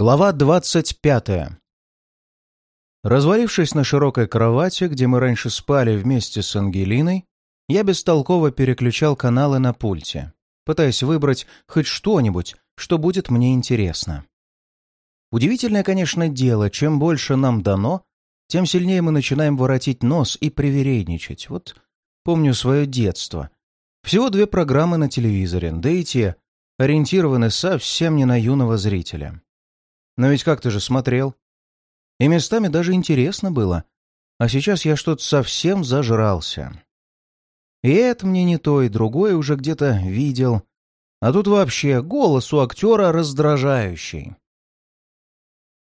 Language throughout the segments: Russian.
Глава двадцать пятая. Развалившись на широкой кровати, где мы раньше спали вместе с Ангелиной, я бестолково переключал каналы на пульте, пытаясь выбрать хоть что-нибудь, что будет мне интересно. Удивительное, конечно, дело, чем больше нам дано, тем сильнее мы начинаем воротить нос и привередничать. Вот помню свое детство. Всего две программы на телевизоре, да и те ориентированы совсем не на юного зрителя. Но ведь как ты же смотрел? И местами даже интересно было. А сейчас я что-то совсем зажрался. И это мне не то, и другое уже где-то видел. А тут вообще голос у актера раздражающий.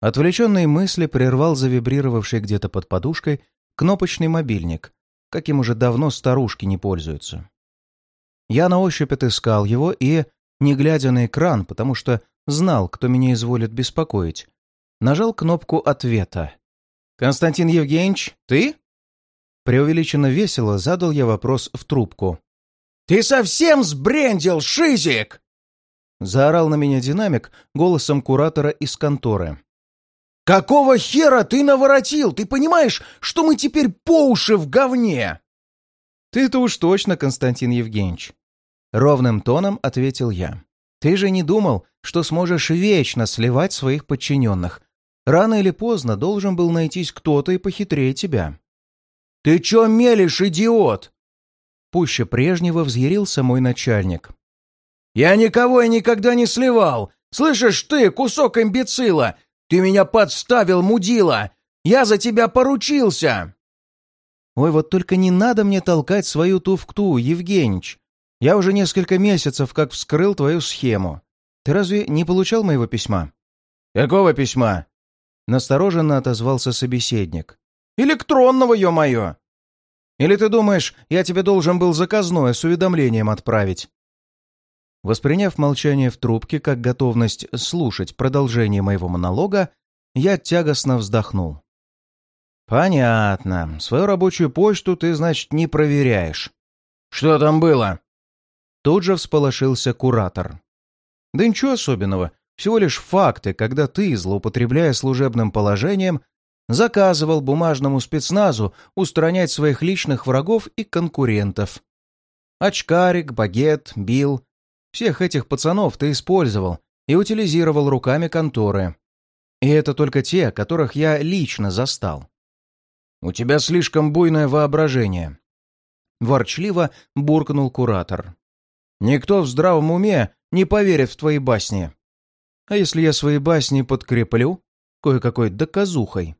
Отвлеченные мысли прервал завибрировавший где-то под подушкой кнопочный мобильник, каким уже давно старушки не пользуются. Я на ощупь отыскал его и, не глядя на экран, потому что знал, кто меня изволит беспокоить. Нажал кнопку ответа. «Константин Евгеньевич, ты?» Преувеличенно весело задал я вопрос в трубку. «Ты совсем сбрендил, Шизик!» Заорал на меня динамик голосом куратора из конторы. «Какого хера ты наворотил? Ты понимаешь, что мы теперь по уши в говне?» «Ты-то уж точно, Константин Евгеньевич!» Ровным тоном ответил я. Ты же не думал, что сможешь вечно сливать своих подчиненных. Рано или поздно должен был найтись кто-то и похитрее тебя. «Ты чё мелешь, идиот?» Пуще прежнего взъярился мой начальник. «Я никого и никогда не сливал! Слышишь ты, кусок имбецила! Ты меня подставил, мудила! Я за тебя поручился!» «Ой, вот только не надо мне толкать свою туфту, Евгеньич. Я уже несколько месяцев как вскрыл твою схему. Ты разве не получал моего письма?» «Какого письма?» Настороженно отозвался собеседник. «Электронного, ё-моё!» «Или ты думаешь, я тебе должен был заказное с уведомлением отправить?» Восприняв молчание в трубке как готовность слушать продолжение моего монолога, я тягостно вздохнул. «Понятно. Свою рабочую почту ты, значит, не проверяешь». «Что там было?» Тут же всполошился куратор. Да ничего особенного, всего лишь факты, когда ты, злоупотребляя служебным положением, заказывал бумажному спецназу устранять своих личных врагов и конкурентов. Очкарик, Багет, Бил — всех этих пацанов ты использовал и утилизировал руками конторы. И это только те, которых я лично застал. У тебя слишком буйное воображение. Ворчливо буркнул куратор. Никто в здравом уме не поверит в твои басни. А если я свои басни подкреплю кое-какой доказухой?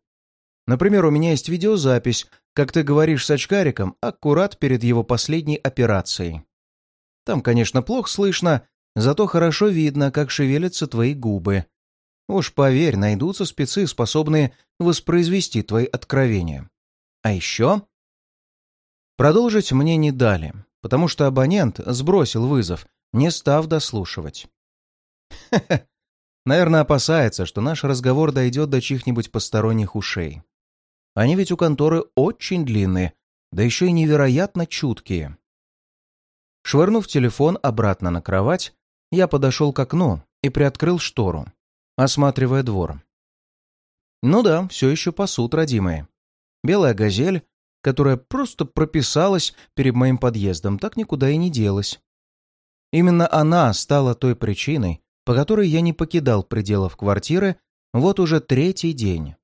Например, у меня есть видеозапись, как ты говоришь с очкариком аккурат перед его последней операцией. Там, конечно, плохо слышно, зато хорошо видно, как шевелятся твои губы. Уж поверь, найдутся спецы, способные воспроизвести твои откровения. А еще... Продолжить мне не дали потому что абонент сбросил вызов, не став дослушивать. Хе-хе, наверное, опасается, что наш разговор дойдет до чьих-нибудь посторонних ушей. Они ведь у конторы очень длинные, да еще и невероятно чуткие. Швырнув телефон обратно на кровать, я подошел к окну и приоткрыл штору, осматривая двор. Ну да, все еще пасут родимые. Белая газель которая просто прописалась перед моим подъездом, так никуда и не делась. Именно она стала той причиной, по которой я не покидал пределов квартиры вот уже третий день.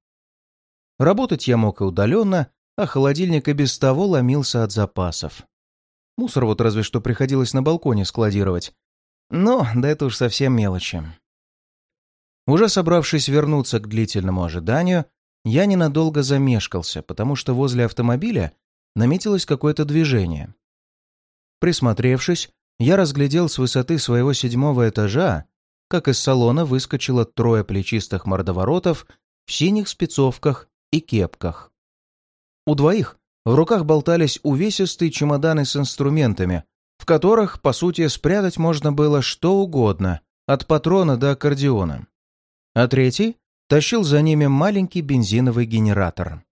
Работать я мог и удаленно, а холодильник и без того ломился от запасов. Мусор вот разве что приходилось на балконе складировать. Но да это уж совсем мелочи. Уже собравшись вернуться к длительному ожиданию, я ненадолго замешкался, потому что возле автомобиля наметилось какое-то движение. Присмотревшись, я разглядел с высоты своего седьмого этажа, как из салона выскочило трое плечистых мордоворотов в синих спецовках и кепках. У двоих в руках болтались увесистые чемоданы с инструментами, в которых, по сути, спрятать можно было что угодно, от патрона до аккордеона. А третий тащил за ними маленький бензиновый генератор.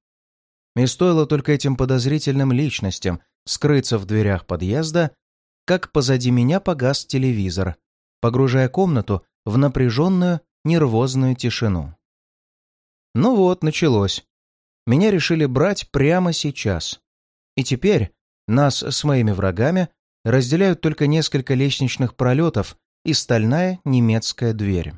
И стоило только этим подозрительным личностям скрыться в дверях подъезда, как позади меня погас телевизор, погружая комнату в напряженную нервозную тишину. Ну вот, началось. Меня решили брать прямо сейчас. И теперь нас с моими врагами разделяют только несколько лестничных пролетов и стальная немецкая дверь.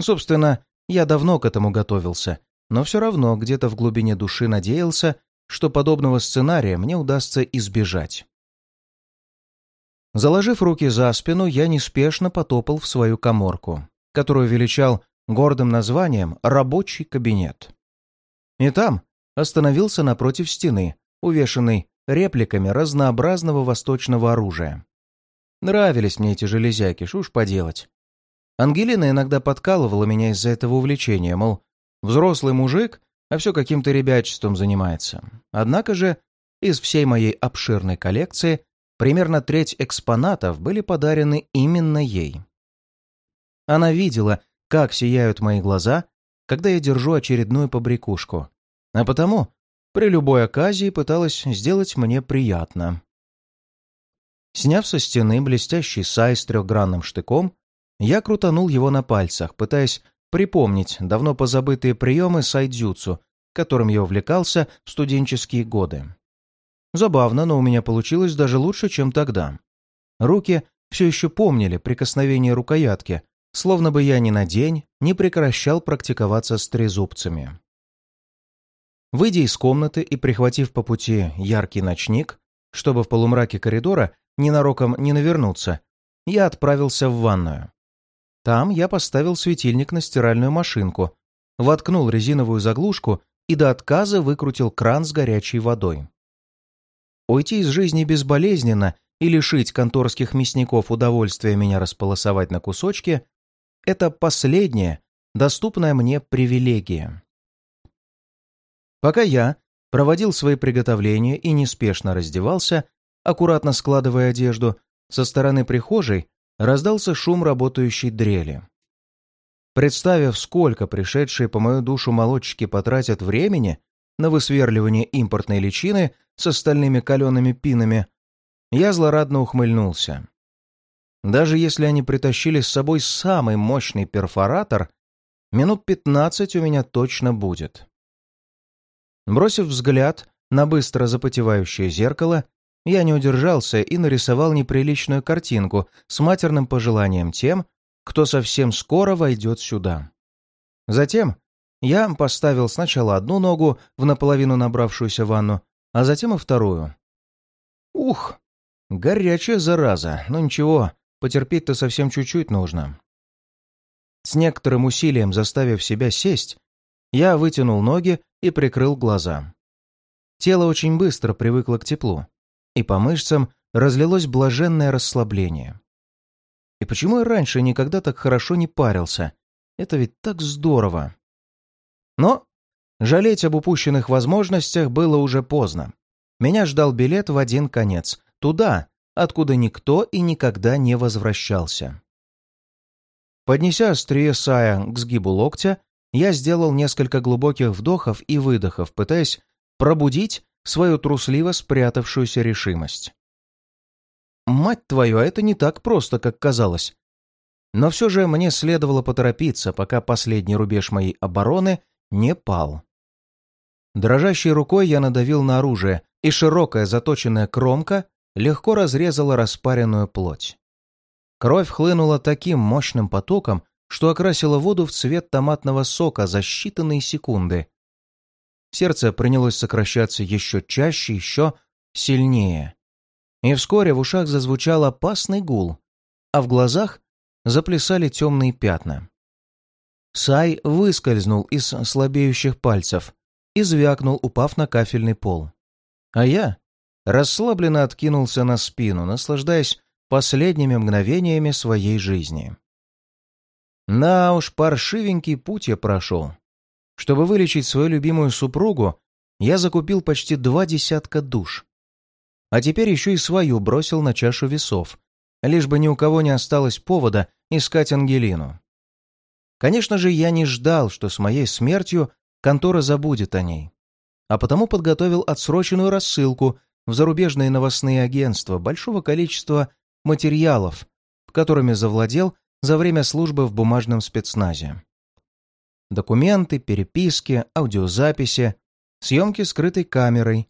Собственно, я давно к этому готовился, но все равно где-то в глубине души надеялся, что подобного сценария мне удастся избежать. Заложив руки за спину, я неспешно потопал в свою коморку, которую величал гордым названием «рабочий кабинет». И там остановился напротив стены, увешанной репликами разнообразного восточного оружия. Нравились мне эти железяки, что уж поделать. Ангелина иногда подкалывала меня из-за этого увлечения, мол, взрослый мужик, а все каким-то ребячеством занимается. Однако же из всей моей обширной коллекции примерно треть экспонатов были подарены именно ей. Она видела, как сияют мои глаза, когда я держу очередную побрякушку, а потому при любой оказии пыталась сделать мне приятно. Сняв со стены блестящий сай с трехгранным штыком, я крутанул его на пальцах, пытаясь припомнить давно позабытые приемы сайдзюцу, которым я увлекался в студенческие годы. Забавно, но у меня получилось даже лучше, чем тогда. Руки все еще помнили прикосновение рукоятки, словно бы я ни на день не прекращал практиковаться с трезубцами. Выйдя из комнаты и прихватив по пути яркий ночник, чтобы в полумраке коридора ненароком не навернуться, я отправился в ванную. Там я поставил светильник на стиральную машинку, воткнул резиновую заглушку и до отказа выкрутил кран с горячей водой. Уйти из жизни безболезненно и лишить конторских мясников удовольствия меня располосовать на кусочки — это последняя, доступная мне привилегия. Пока я проводил свои приготовления и неспешно раздевался, аккуратно складывая одежду, со стороны прихожей раздался шум работающей дрели. Представив, сколько пришедшие по мою душу молодчики потратят времени на высверливание импортной личины с остальными калеными пинами, я злорадно ухмыльнулся. Даже если они притащили с собой самый мощный перфоратор, минут пятнадцать у меня точно будет. Бросив взгляд на быстро запотевающее зеркало, я не удержался и нарисовал неприличную картинку с матерным пожеланием тем, кто совсем скоро войдет сюда. Затем я поставил сначала одну ногу в наполовину набравшуюся ванну, а затем и вторую. Ух, горячая зараза, но ничего, потерпеть-то совсем чуть-чуть нужно. С некоторым усилием заставив себя сесть, я вытянул ноги и прикрыл глаза. Тело очень быстро привыкло к теплу и по мышцам разлилось блаженное расслабление. И почему я раньше никогда так хорошо не парился? Это ведь так здорово. Но жалеть об упущенных возможностях было уже поздно. Меня ждал билет в один конец, туда, откуда никто и никогда не возвращался. Поднеся острие сая к сгибу локтя, я сделал несколько глубоких вдохов и выдохов, пытаясь пробудить свою трусливо спрятавшуюся решимость. Мать твою, а это не так просто, как казалось. Но все же мне следовало поторопиться, пока последний рубеж моей обороны не пал. Дрожащей рукой я надавил на оружие, и широкая заточенная кромка легко разрезала распаренную плоть. Кровь хлынула таким мощным потоком, что окрасила воду в цвет томатного сока за считанные секунды, Сердце принялось сокращаться еще чаще, еще сильнее. И вскоре в ушах зазвучал опасный гул, а в глазах заплясали темные пятна. Сай выскользнул из слабеющих пальцев и звякнул, упав на кафельный пол. А я расслабленно откинулся на спину, наслаждаясь последними мгновениями своей жизни. На уж паршивенький путь я прошел. Чтобы вылечить свою любимую супругу, я закупил почти два десятка душ. А теперь еще и свою бросил на чашу весов, лишь бы ни у кого не осталось повода искать Ангелину. Конечно же, я не ждал, что с моей смертью контора забудет о ней, а потому подготовил отсроченную рассылку в зарубежные новостные агентства большого количества материалов, которыми завладел за время службы в бумажном спецназе. Документы, переписки, аудиозаписи, съемки скрытой камерой,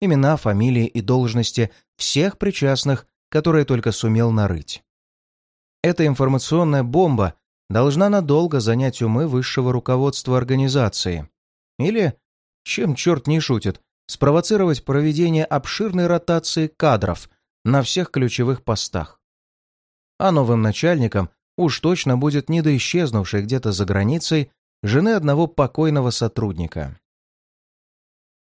имена, фамилии и должности всех причастных, которые только сумел нарыть. Эта информационная бомба должна надолго занять умы высшего руководства организации. Или, чем черт не шутит, спровоцировать проведение обширной ротации кадров на всех ключевых постах. А новым начальником уж точно будет не до исчезнувшей где-то за границей жены одного покойного сотрудника.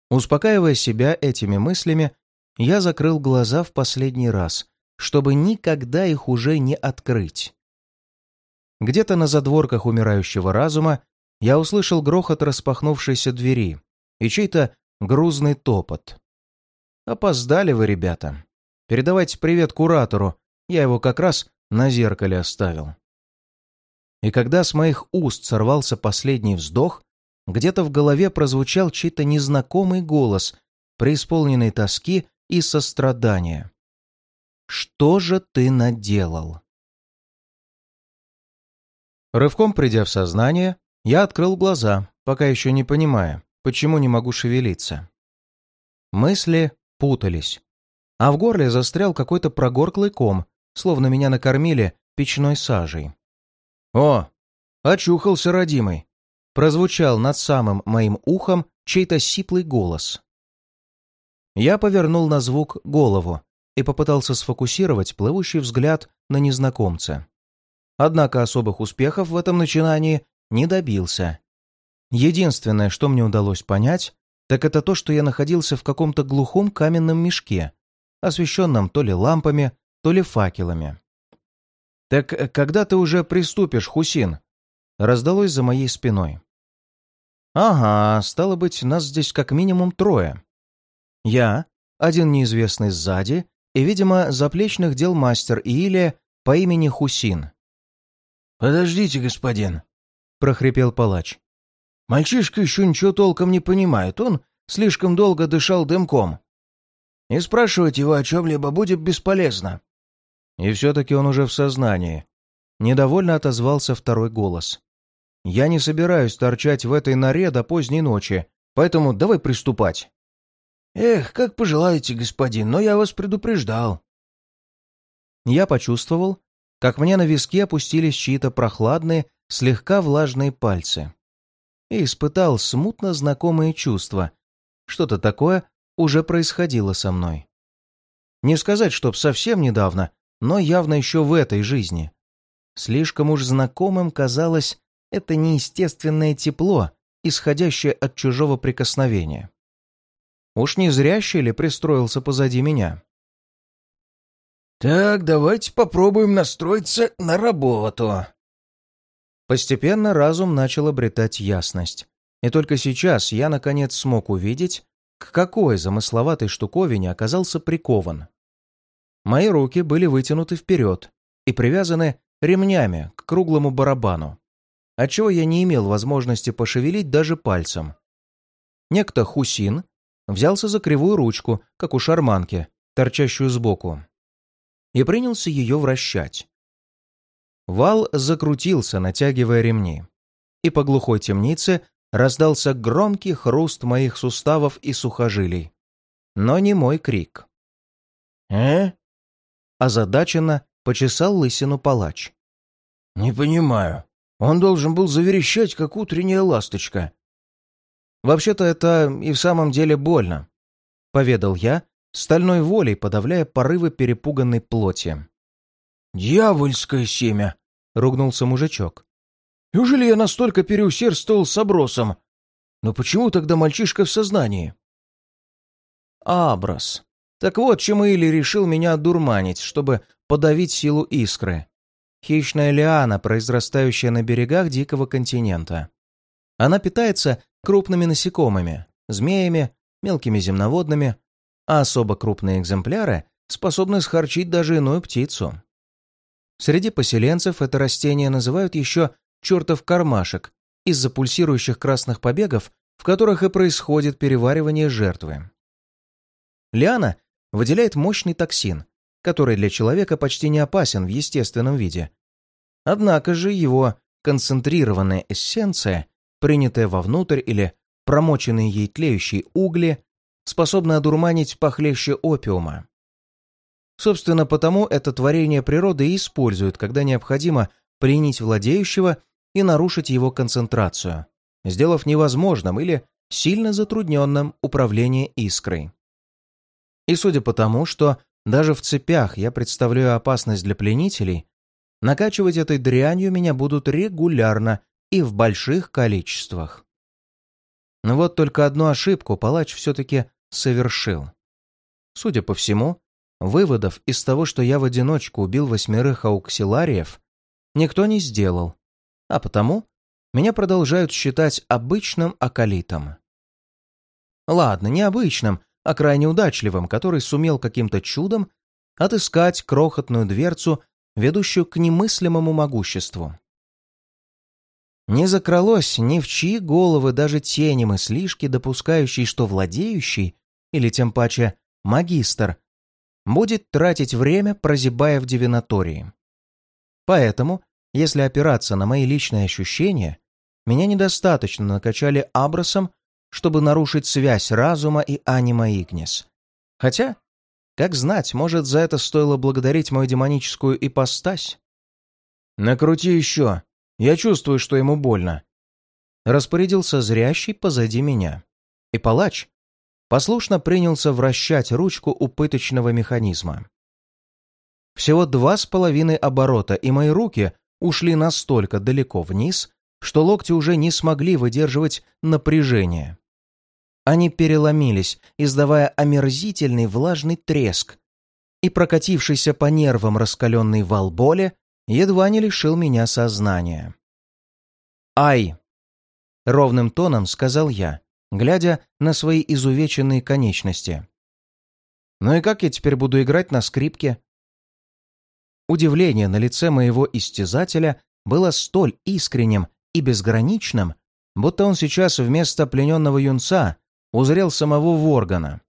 Успокаивая себя этими мыслями, я закрыл глаза в последний раз, чтобы никогда их уже не открыть. Где-то на задворках умирающего разума я услышал грохот распахнувшейся двери и чей-то грузный топот. «Опоздали вы, ребята. Передавайте привет куратору, я его как раз на зеркале оставил». И когда с моих уст сорвался последний вздох, где-то в голове прозвучал чей-то незнакомый голос, преисполненный тоски и сострадания. «Что же ты наделал?» Рывком придя в сознание, я открыл глаза, пока еще не понимая, почему не могу шевелиться. Мысли путались, а в горле застрял какой-то прогорклый ком, словно меня накормили печной сажей. «О, очухался, родимый!» прозвучал над самым моим ухом чей-то сиплый голос. Я повернул на звук голову и попытался сфокусировать плывущий взгляд на незнакомца. Однако особых успехов в этом начинании не добился. Единственное, что мне удалось понять, так это то, что я находился в каком-то глухом каменном мешке, освещенном то ли лампами, то ли факелами. «Так э, когда ты уже приступишь, Хусин?» раздалось за моей спиной. «Ага, стало быть, нас здесь как минимум трое. Я, один неизвестный сзади и, видимо, заплечных дел мастер Иилия по имени Хусин». «Подождите, господин», — прохрипел палач. «Мальчишка еще ничего толком не понимает, он слишком долго дышал дымком. И спрашивать его о чем-либо будет бесполезно». И все-таки он уже в сознании. Недовольно отозвался второй голос. Я не собираюсь торчать в этой норе до поздней ночи, поэтому давай приступать». «Эх, как пожелаете, господин, но я вас предупреждал». Я почувствовал, как мне на виски опустились чьи-то прохладные, слегка влажные пальцы. И испытал смутно знакомые чувства. Что-то такое уже происходило со мной. Не сказать, чтоб совсем недавно, но явно еще в этой жизни. Слишком уж знакомым казалось это неестественное тепло, исходящее от чужого прикосновения. Уж не зрящий ли пристроился позади меня? «Так, давайте попробуем настроиться на работу». Постепенно разум начал обретать ясность. И только сейчас я, наконец, смог увидеть, к какой замысловатой штуковине оказался прикован. Мои руки были вытянуты вперед и привязаны ремнями к круглому барабану отчего я не имел возможности пошевелить даже пальцем. Некто Хусин взялся за кривую ручку, как у шарманки, торчащую сбоку, и принялся ее вращать. Вал закрутился, натягивая ремни, и по глухой темнице раздался громкий хруст моих суставов и сухожилий. Но не мой крик. «Э?» Озадаченно почесал лысину палач. «Не понимаю. Он должен был заверещать, как утренняя ласточка. «Вообще-то это и в самом деле больно», — поведал я, стальной волей подавляя порывы перепуганной плоти. «Дьявольское семя!» — ругнулся мужичок. «Неужели я настолько переусердствовал с обросом? Но почему тогда мальчишка в сознании?» «Аброс. Так вот, чем Или решил меня одурманить, чтобы подавить силу искры. Хищная лиана, произрастающая на берегах дикого континента. Она питается крупными насекомыми, змеями, мелкими земноводными, а особо крупные экземпляры способны схарчить даже иную птицу. Среди поселенцев это растение называют еще «чертов кармашек» из-за пульсирующих красных побегов, в которых и происходит переваривание жертвы. Лиана выделяет мощный токсин, который для человека почти не опасен в естественном виде. Однако же его концентрированная эссенция, принятая вовнутрь или промоченные ей тлеющие угли, способна одурманить похлеще опиума. Собственно, потому это творение природы и используют, когда необходимо пленить владеющего и нарушить его концентрацию, сделав невозможным или сильно затрудненным управление искрой. И судя по тому, что даже в цепях я представляю опасность для пленителей, накачивать этой дрянью меня будут регулярно и в больших количествах. Но вот только одну ошибку палач все-таки совершил. Судя по всему, выводов из того, что я в одиночку убил восьмерых ауксилариев, никто не сделал, а потому меня продолжают считать обычным акалитом. Ладно, не обычным, а крайне удачливым, который сумел каким-то чудом отыскать крохотную дверцу, ведущую к немыслимому могуществу. Не закралось ни в чьи головы даже тени мыслишки, допускающей, что владеющий, или тем паче магистр, будет тратить время, прозябая в дивинатории. Поэтому, если опираться на мои личные ощущения, меня недостаточно накачали абросом, чтобы нарушить связь разума и анима Игнис. Хотя, как знать, может, за это стоило благодарить мою демоническую ипостась? «Накрути еще. Я чувствую, что ему больно». Распорядился зрящий позади меня. И палач послушно принялся вращать ручку упыточного механизма. Всего два с половиной оборота, и мои руки ушли настолько далеко вниз, что локти уже не смогли выдерживать напряжение. Они переломились, издавая омерзительный влажный треск, и прокатившийся по нервам раскаленный вал боли едва не лишил меня сознания. «Ай!» — ровным тоном сказал я, глядя на свои изувеченные конечности. «Ну и как я теперь буду играть на скрипке?» Удивление на лице моего истязателя было столь искренним и безграничным, будто он сейчас вместо плененного юнца узрел самого Воргана.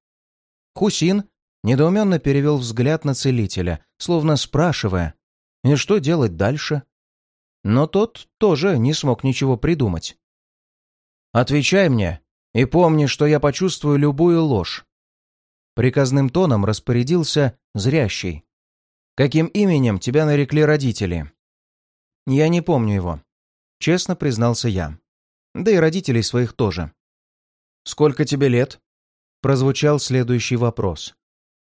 Хусин недоуменно перевел взгляд на целителя, словно спрашивая, и что делать дальше? Но тот тоже не смог ничего придумать. «Отвечай мне и помни, что я почувствую любую ложь». Приказным тоном распорядился зрящий. «Каким именем тебя нарекли родители?» «Я не помню его», — честно признался я. Да и родителей своих тоже. «Сколько тебе лет?» — прозвучал следующий вопрос.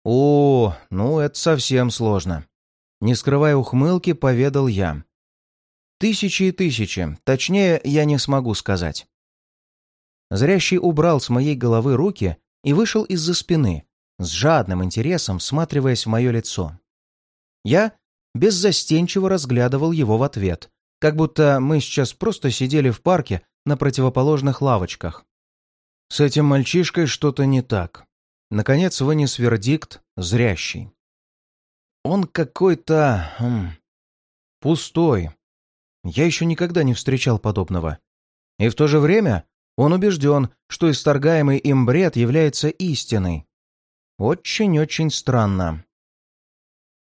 «О, ну это совсем сложно». Не скрывая ухмылки, поведал я. «Тысячи и тысячи, точнее, я не смогу сказать». Зрящий убрал с моей головы руки и вышел из-за спины, с жадным интересом всматриваясь в мое лицо. Я беззастенчиво разглядывал его в ответ, как будто мы сейчас просто сидели в парке на противоположных лавочках. С этим мальчишкой что-то не так. Наконец вынес вердикт зрящий. Он какой-то... Хм, пустой. Я еще никогда не встречал подобного. И в то же время он убежден, что исторгаемый им бред является истиной. Очень-очень странно.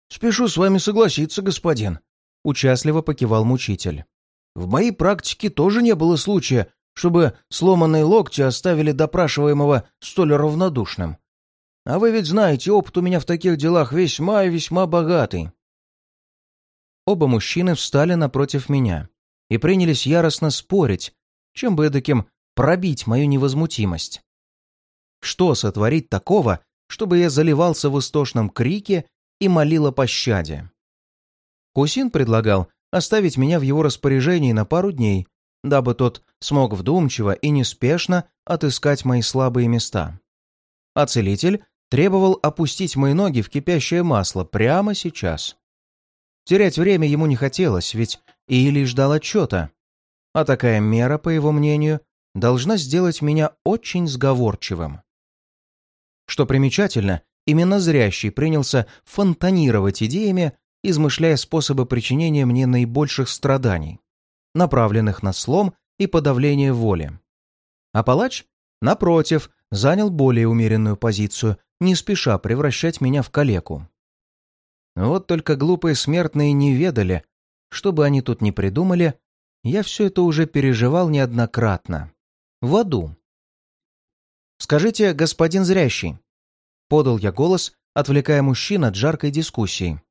«Спешу с вами согласиться, господин», — участливо покивал мучитель. «В моей практике тоже не было случая, чтобы сломанные локти оставили допрашиваемого столь равнодушным. А вы ведь знаете, опыт у меня в таких делах весьма и весьма богатый». Оба мужчины встали напротив меня и принялись яростно спорить, чем бы эдаким пробить мою невозмутимость. Что сотворить такого, чтобы я заливался в истошном крике и молил о пощаде? Кусин предлагал оставить меня в его распоряжении на пару дней, дабы тот смог вдумчиво и неспешно отыскать мои слабые места. А целитель требовал опустить мои ноги в кипящее масло прямо сейчас. Терять время ему не хотелось, ведь Или ждал отчета. А такая мера, по его мнению, должна сделать меня очень сговорчивым. Что примечательно, именно зрящий принялся фонтанировать идеями, измышляя способы причинения мне наибольших страданий направленных на слом и подавление воли. А палач, напротив, занял более умеренную позицию, не спеша превращать меня в калеку. Вот только глупые смертные не ведали, что бы они тут ни придумали, я все это уже переживал неоднократно. В аду. «Скажите, господин зрящий», — подал я голос, отвлекая мужчин от жаркой дискуссии.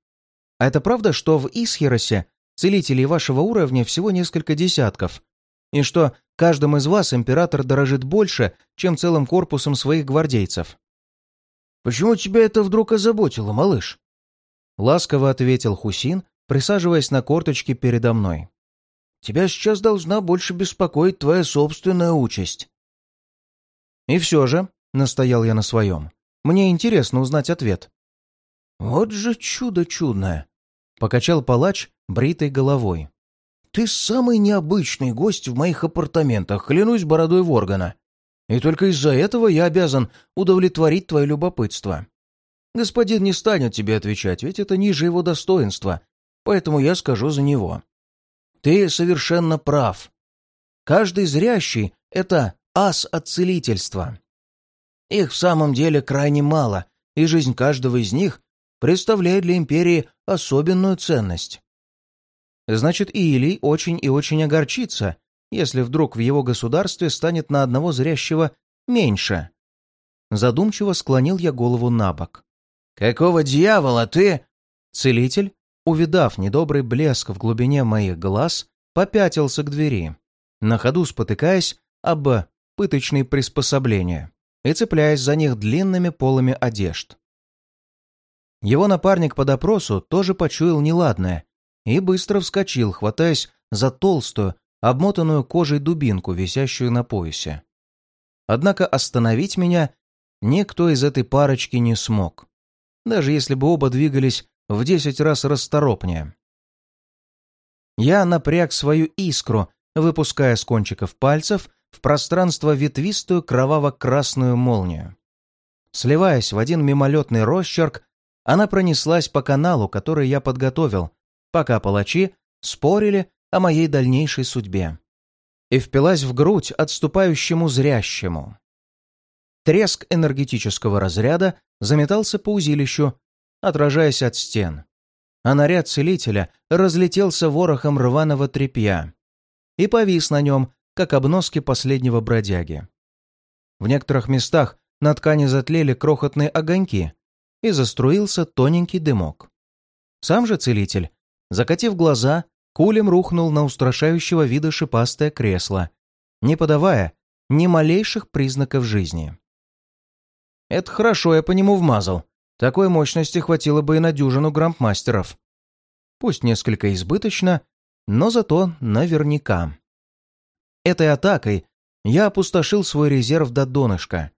«А это правда, что в Исхеросе целителей вашего уровня всего несколько десятков, и что каждым из вас император дорожит больше, чем целым корпусом своих гвардейцев?» «Почему тебя это вдруг озаботило, малыш?» Ласково ответил Хусин, присаживаясь на корточки передо мной. «Тебя сейчас должна больше беспокоить твоя собственная участь». «И все же», — настоял я на своем, — «мне интересно узнать ответ». «Вот же чудо чудное!» — покачал палач бритой головой. «Ты самый необычный гость в моих апартаментах, клянусь бородой Воргана. И только из-за этого я обязан удовлетворить твое любопытство. Господин не станет тебе отвечать, ведь это ниже его достоинства, поэтому я скажу за него. Ты совершенно прав. Каждый зрящий — это ас от целительства. Их в самом деле крайне мало, и жизнь каждого из них представляет для империи особенную ценность. Значит, Иилий очень и очень огорчится, если вдруг в его государстве станет на одного зрящего меньше. Задумчиво склонил я голову на бок. «Какого дьявола ты...» Целитель, увидав недобрый блеск в глубине моих глаз, попятился к двери, на ходу спотыкаясь об пыточные приспособления и цепляясь за них длинными полами одежд. Его напарник по допросу тоже почуял неладное и быстро вскочил, хватаясь за толстую, обмотанную кожей дубинку, висящую на поясе. Однако остановить меня никто из этой парочки не смог даже если бы оба двигались в десять раз расторопнее. Я напряг свою искру, выпуская с кончиков пальцев в пространство ветвистую кроваво-красную молнию. Сливаясь в один мимолетный росчерк, она пронеслась по каналу, который я подготовил, пока палачи спорили о моей дальнейшей судьбе, и впилась в грудь отступающему зрящему. Треск энергетического разряда заметался по узилищу, отражаясь от стен. А наряд целителя разлетелся ворохом рваного тряпья и повис на нем, как обноски последнего бродяги. В некоторых местах на ткани затлели крохотные огоньки и заструился тоненький дымок. Сам же целитель, закатив глаза, кулем рухнул на устрашающего вида шипастое кресло, не подавая ни малейших признаков жизни. Это хорошо я по нему вмазал. Такой мощности хватило бы и на дюжину грампмастеров. Пусть несколько избыточно, но зато наверняка. Этой атакой я опустошил свой резерв до донышка.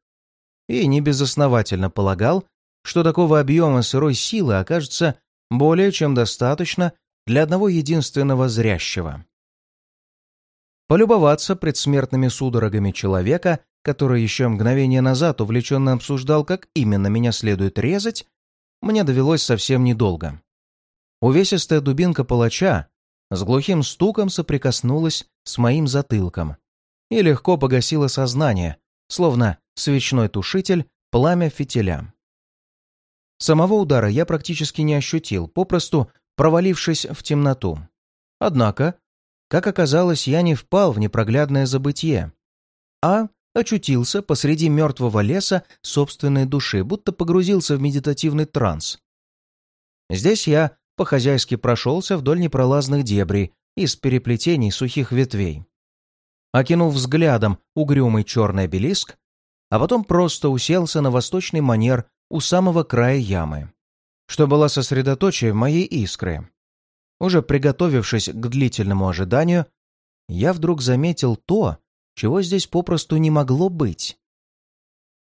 И небезосновательно полагал, что такого объема сырой силы окажется более чем достаточно для одного единственного зрящего. Полюбоваться предсмертными судорогами человека который еще мгновение назад увлеченно обсуждал, как именно меня следует резать, мне довелось совсем недолго. Увесистая дубинка палача с глухим стуком соприкоснулась с моим затылком и легко погасила сознание, словно свечной тушитель пламя фитиля. Самого удара я практически не ощутил, попросту провалившись в темноту. Однако, как оказалось, я не впал в непроглядное забытье, а очутился посреди мертвого леса собственной души, будто погрузился в медитативный транс. Здесь я по-хозяйски прошелся вдоль непролазных дебрей из переплетений сухих ветвей. Окинув взглядом угрюмый черный обелиск, а потом просто уселся на восточный манер у самого края ямы, что было сосредоточие моей искры. Уже приготовившись к длительному ожиданию, я вдруг заметил то, чего здесь попросту не могло быть.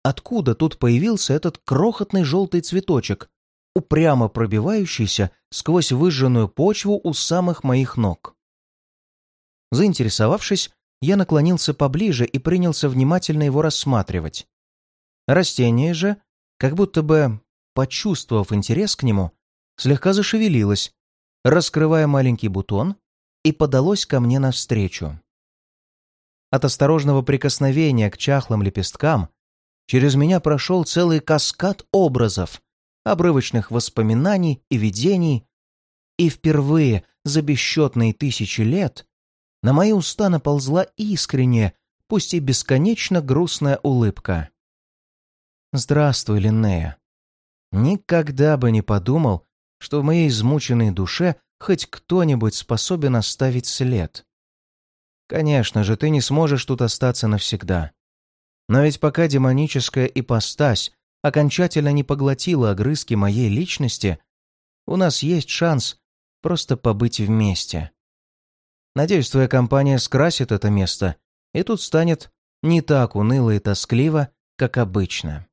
Откуда тут появился этот крохотный желтый цветочек, упрямо пробивающийся сквозь выжженную почву у самых моих ног? Заинтересовавшись, я наклонился поближе и принялся внимательно его рассматривать. Растение же, как будто бы, почувствовав интерес к нему, слегка зашевелилось, раскрывая маленький бутон, и подалось ко мне навстречу. От осторожного прикосновения к чахлым лепесткам через меня прошел целый каскад образов, обрывочных воспоминаний и видений, и впервые за бесчетные тысячи лет, на мои уста наползла искренняя, пусть и бесконечно грустная улыбка. «Здравствуй, Линнея. Никогда бы не подумал, что в моей измученной душе хоть кто-нибудь способен оставить след. Конечно же, ты не сможешь тут остаться навсегда. Но ведь пока демоническая ипостась окончательно не поглотила огрызки моей личности, у нас есть шанс просто побыть вместе. Надеюсь, твоя компания скрасит это место, и тут станет не так уныло и тоскливо, как обычно.